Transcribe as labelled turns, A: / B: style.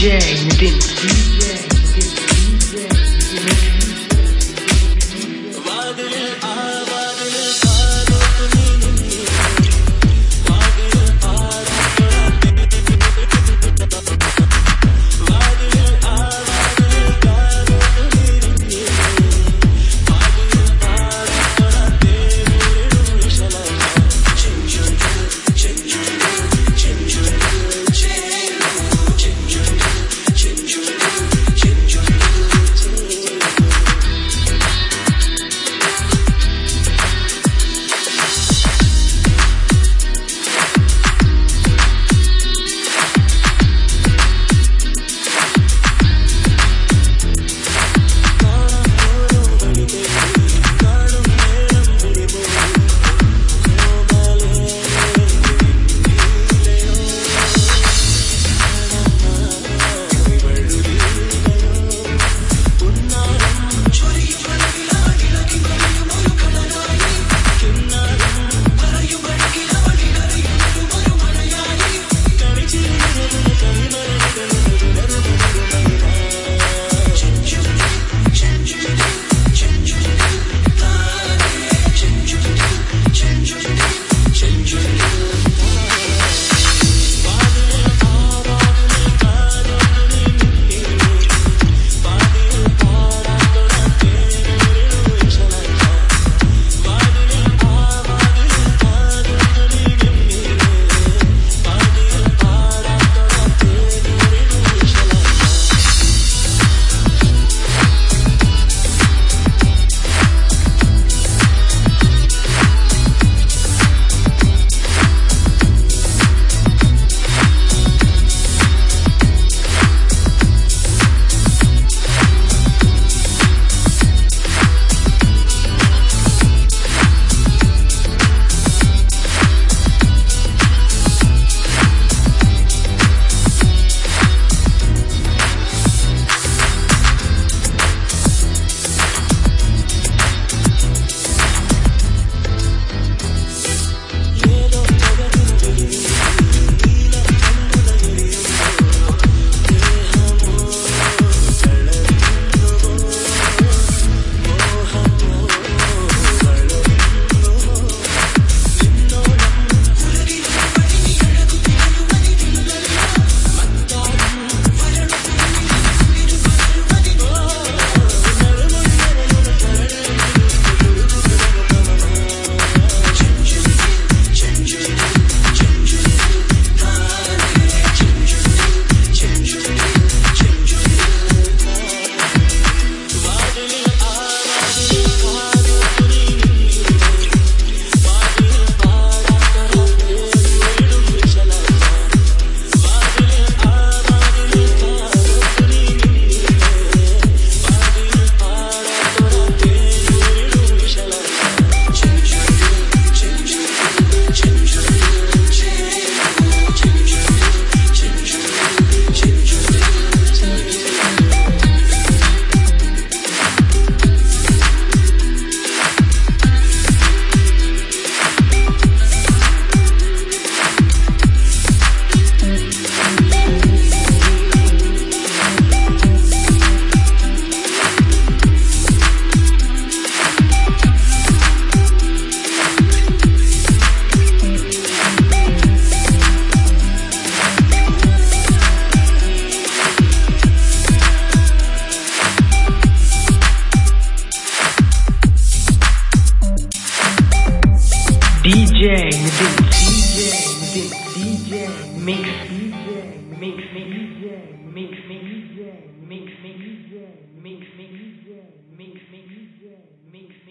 A: DJ. DJ, DJ, DJ, mix, DJ, mix, mix, DJ, mix, mix, DJ, mix, mix, DJ, mix, mix, DJ, mix, mix, DJ, mix, mix.